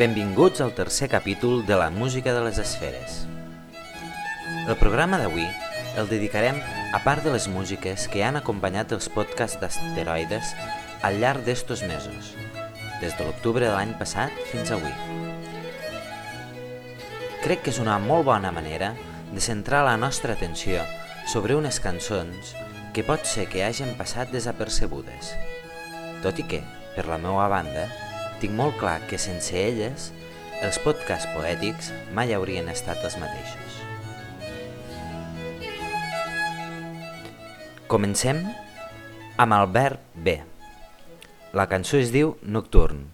Benvinguts al tercer capítol de la música de les esferes. El programa d'avui el dedicarem a part de les músiques que han acompanyat els podcasts d'asteroides al llarg d'estos mesos, des de l'octubre de l'any passat fins avui. Crec que és una molt bona manera de centrar la nostra atenció sobre unes cançons que pot ser que hagin passat desapercebudes. Tot i que, per la meva banda, tinc molt clar que sense elles els podcasts poètics mai haurien estat els mateixos. Comencem amb el verb B. La cançó es diu Nocturn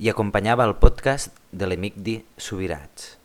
i acompanyava el podcast de l'Emigdi Subirats.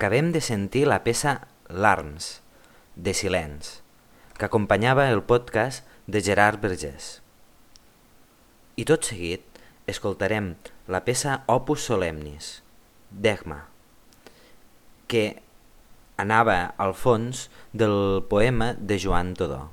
Acabem de sentir la peça L'Arms, de Silens, que acompanyava el podcast de Gerard Vergés. I tot seguit escoltarem la peça Opus Solemnis, d'Egma, que anava al fons del poema de Joan Todó.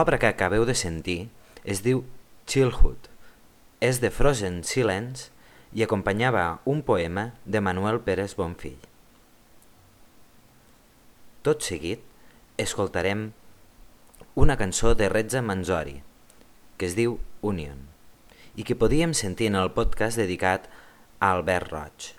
L'obra que acabeu de sentir es diu Childhood, és de Frozen Silence i acompanyava un poema de Manuel Pérez Bonfill. Tot seguit, escoltarem una cançó de Reza Manzori, que es diu Union, i que podíem sentir en el podcast dedicat a Albert Roig.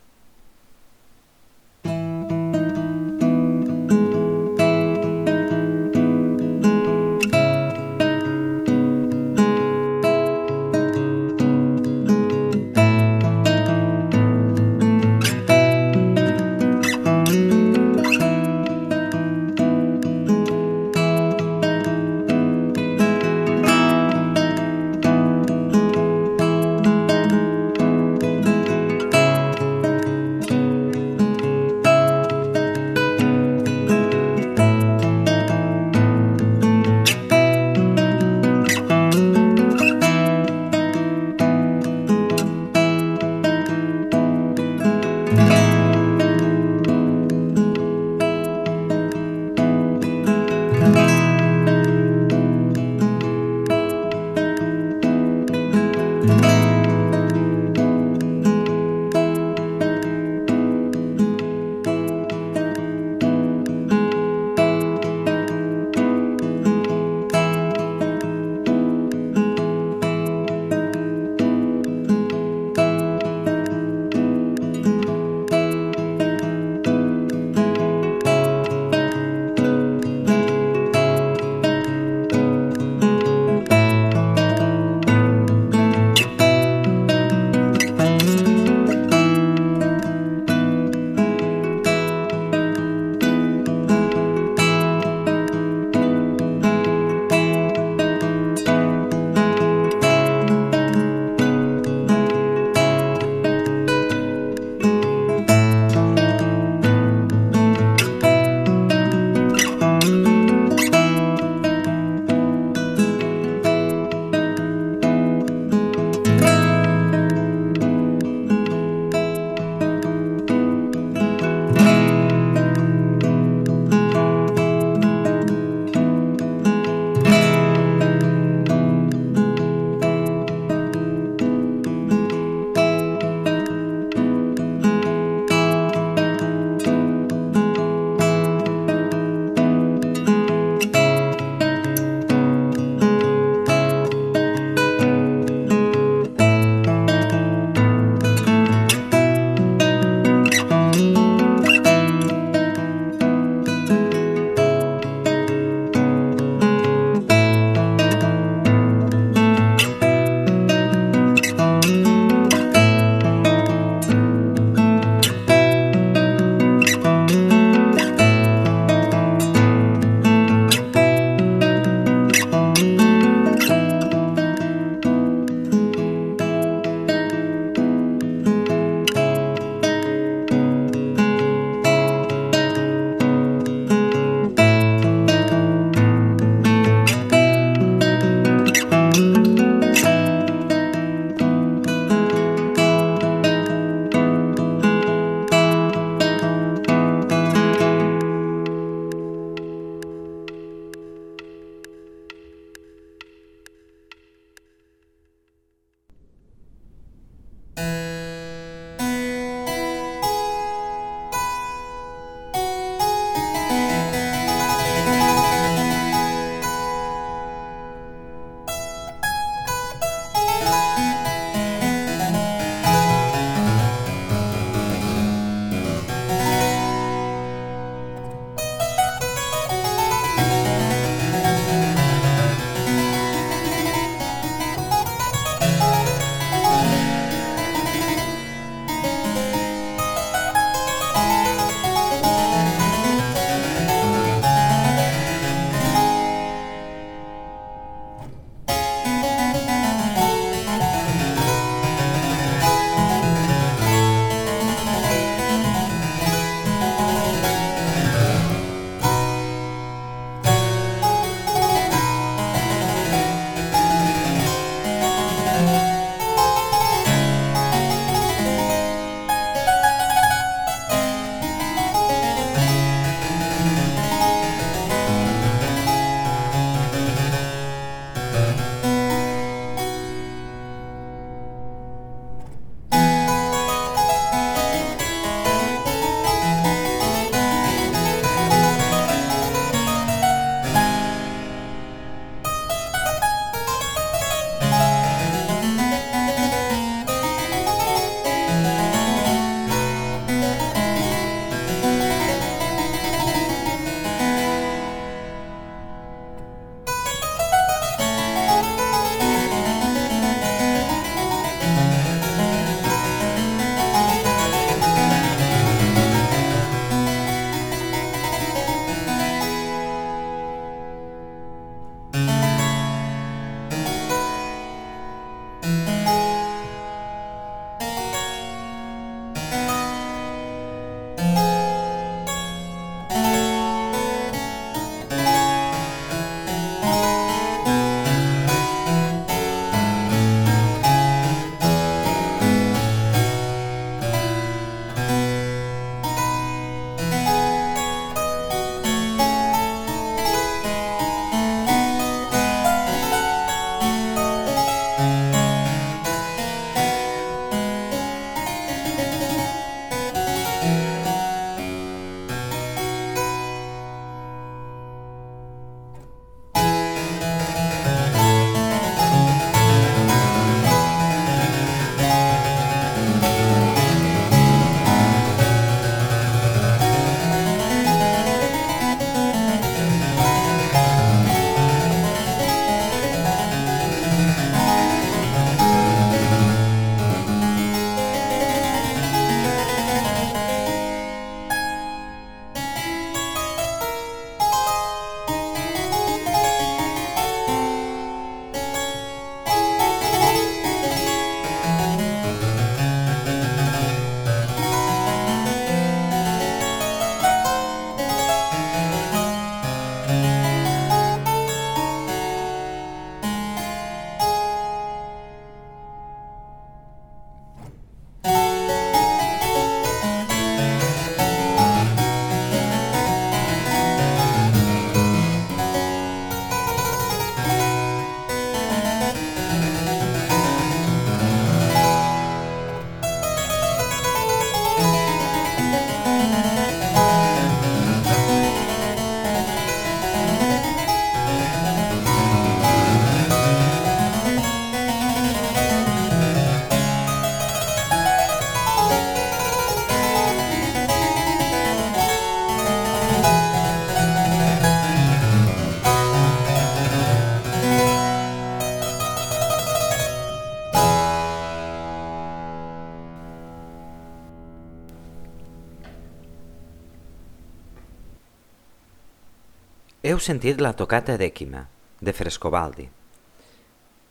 Heu sentit la tocata d'Èquima, de Frescobaldi,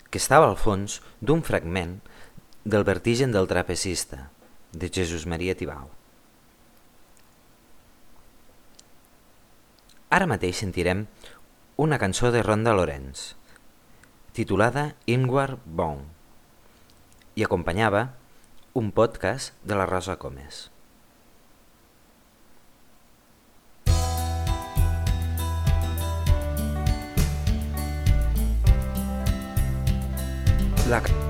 que estava al fons d'un fragment del vertigen del trapecista, de Jesús Maria Tibau. Ara mateix sentirem una cançó de Ronda Lorenz, titulada Inward Bound, i acompanyava un podcast de la Rosa Comes. La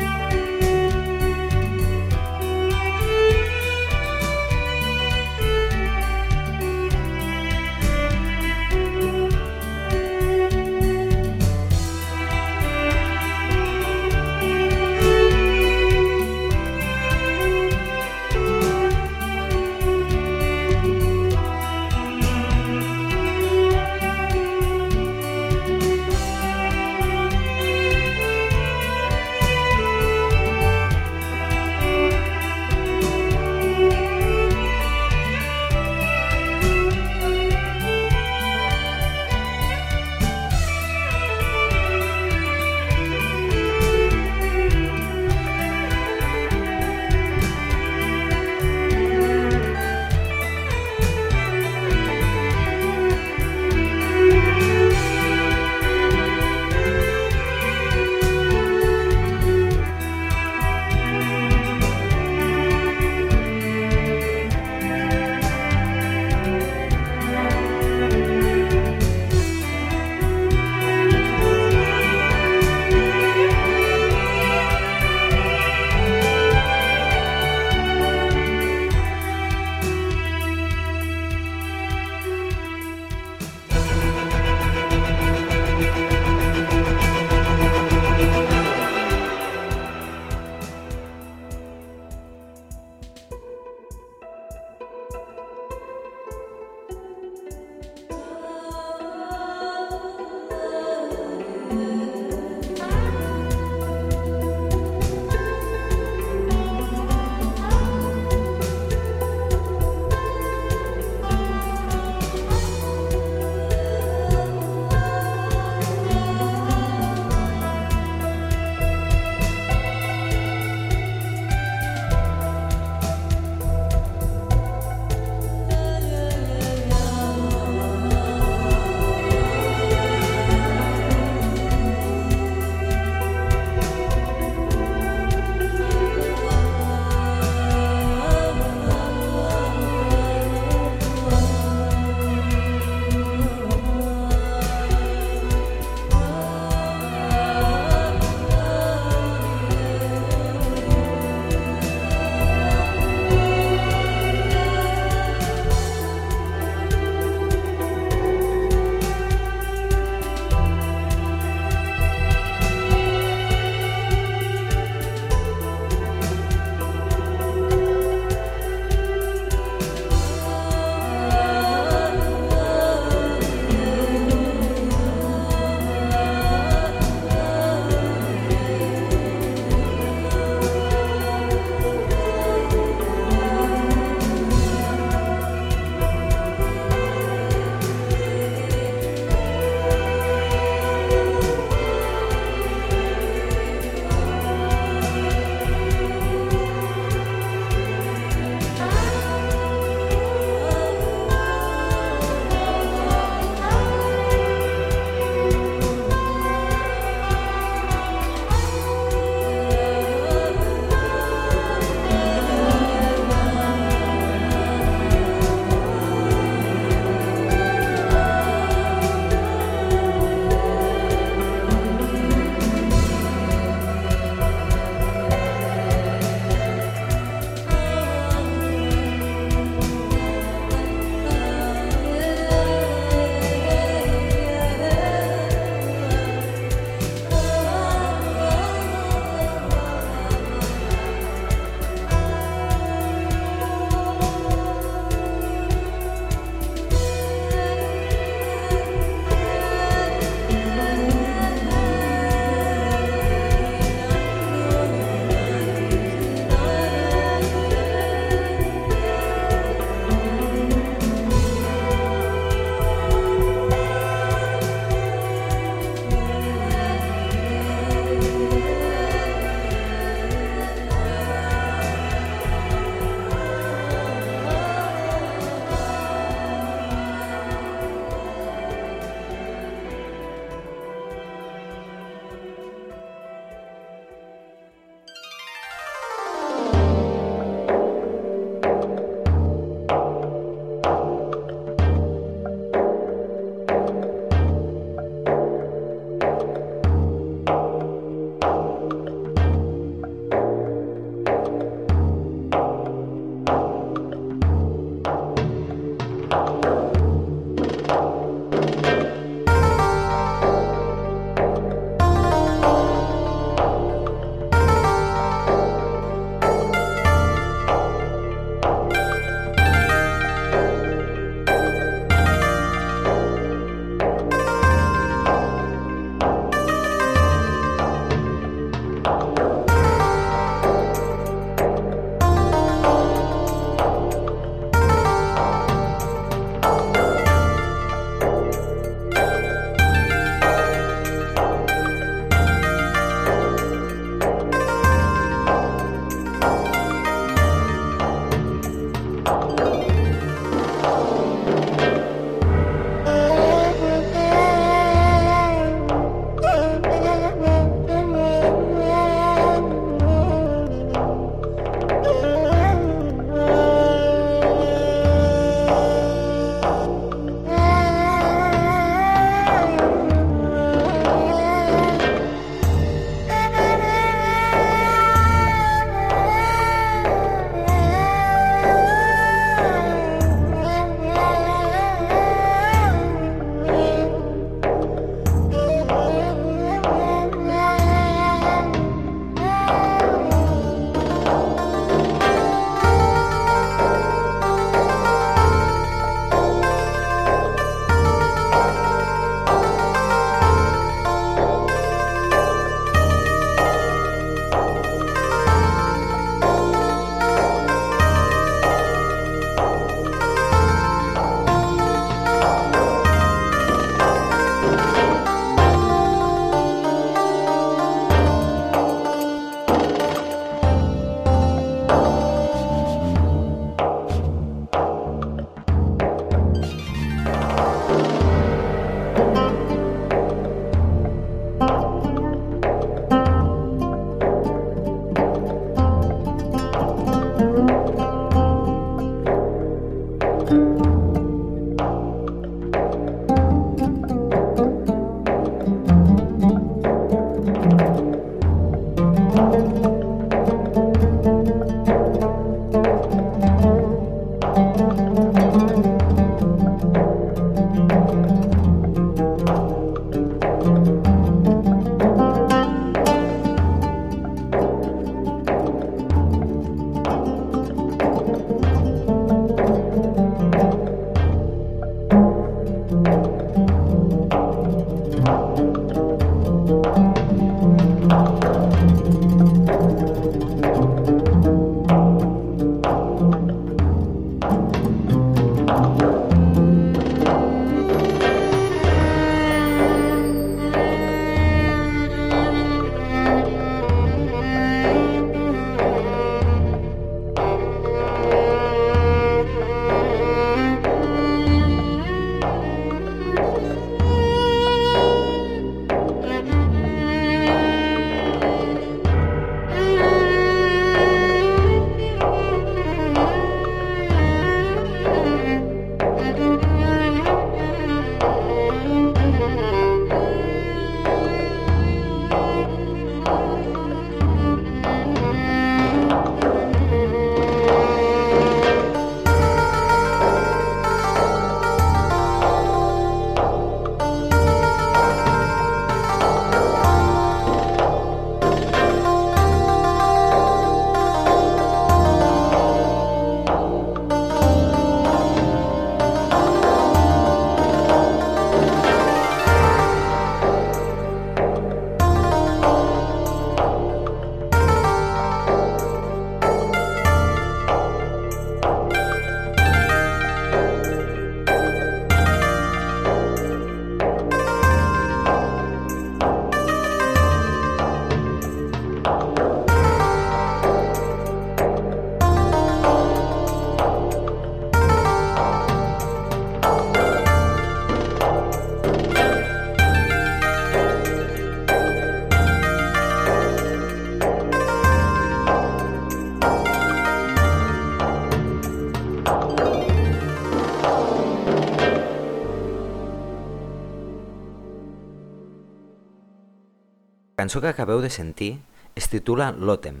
cançó que acabeu de sentir es titula Lotem,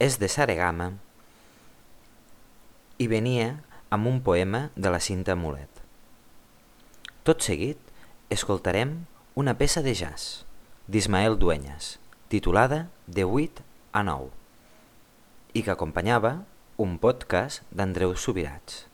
és de Saregama i venia amb un poema de la Cinta Mulet. Tot seguit, escoltarem una peça de jazz d'Ismael Dueñas, titulada De 8 a 9, i que acompanyava un podcast d'Andreu Subirats.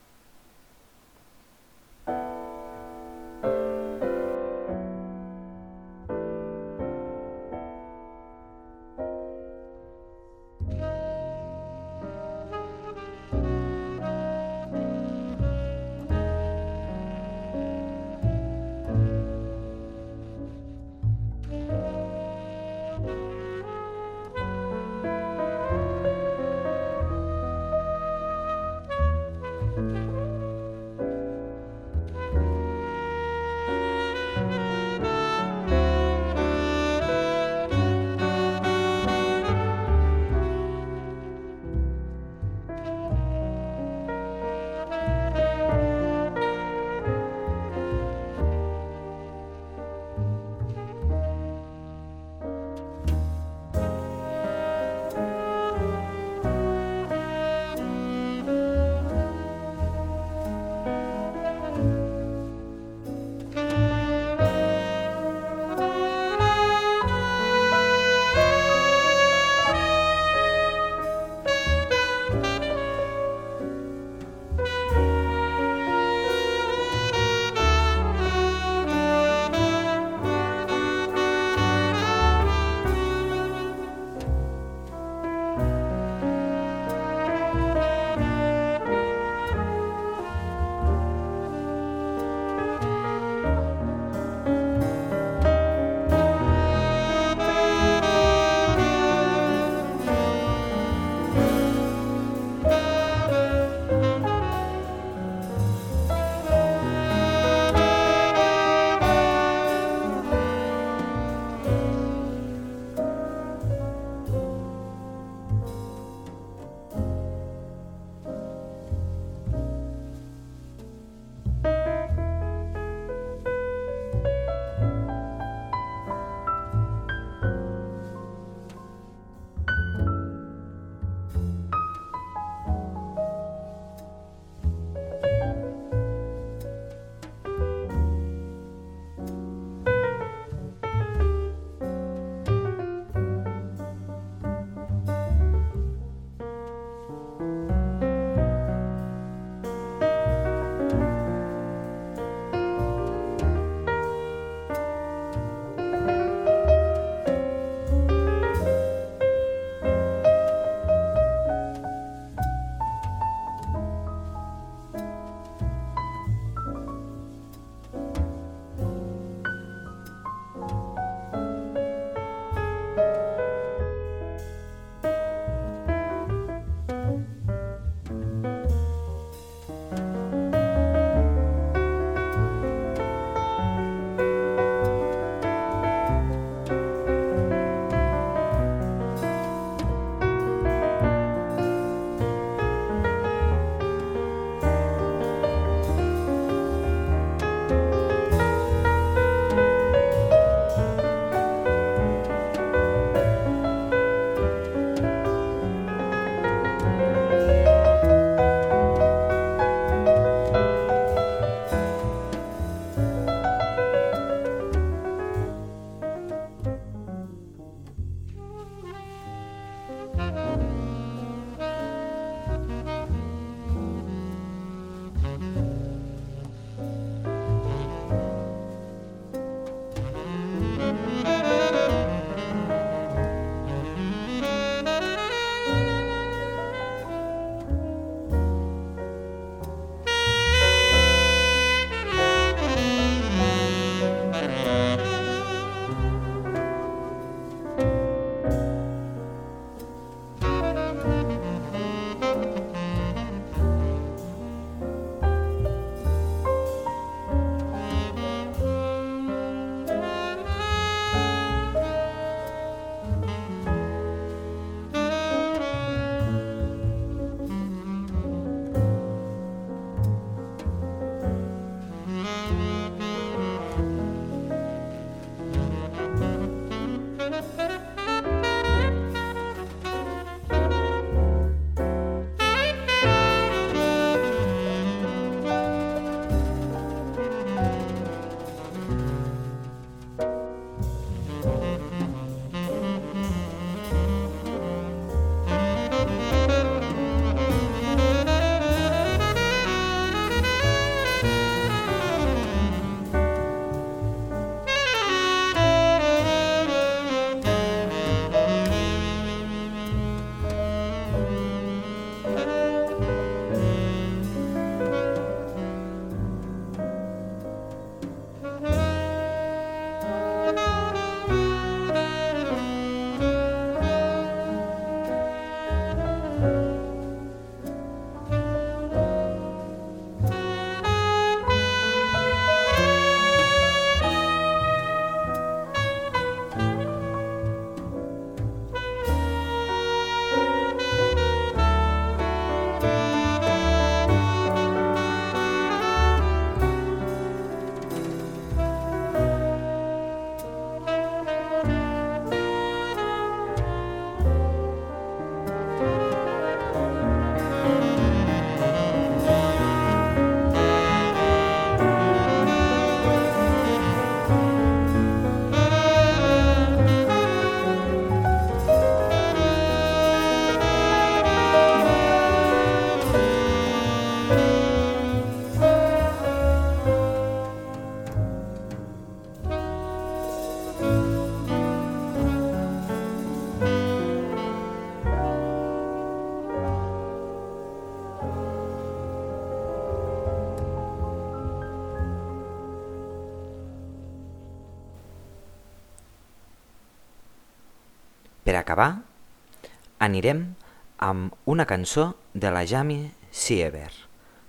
Anirem amb una cançó de la Jamie Siever,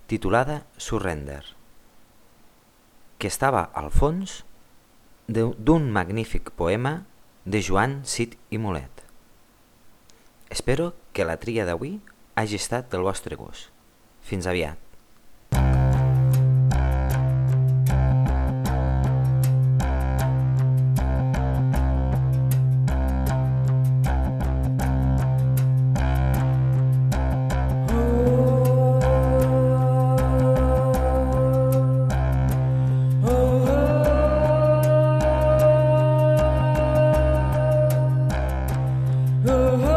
titulada Surrender, que estava al fons d'un magnífic poema de Joan Cid i Molet. Espero que la tria d'avui hagi estat del vostre gust. Fins aviat. Oh.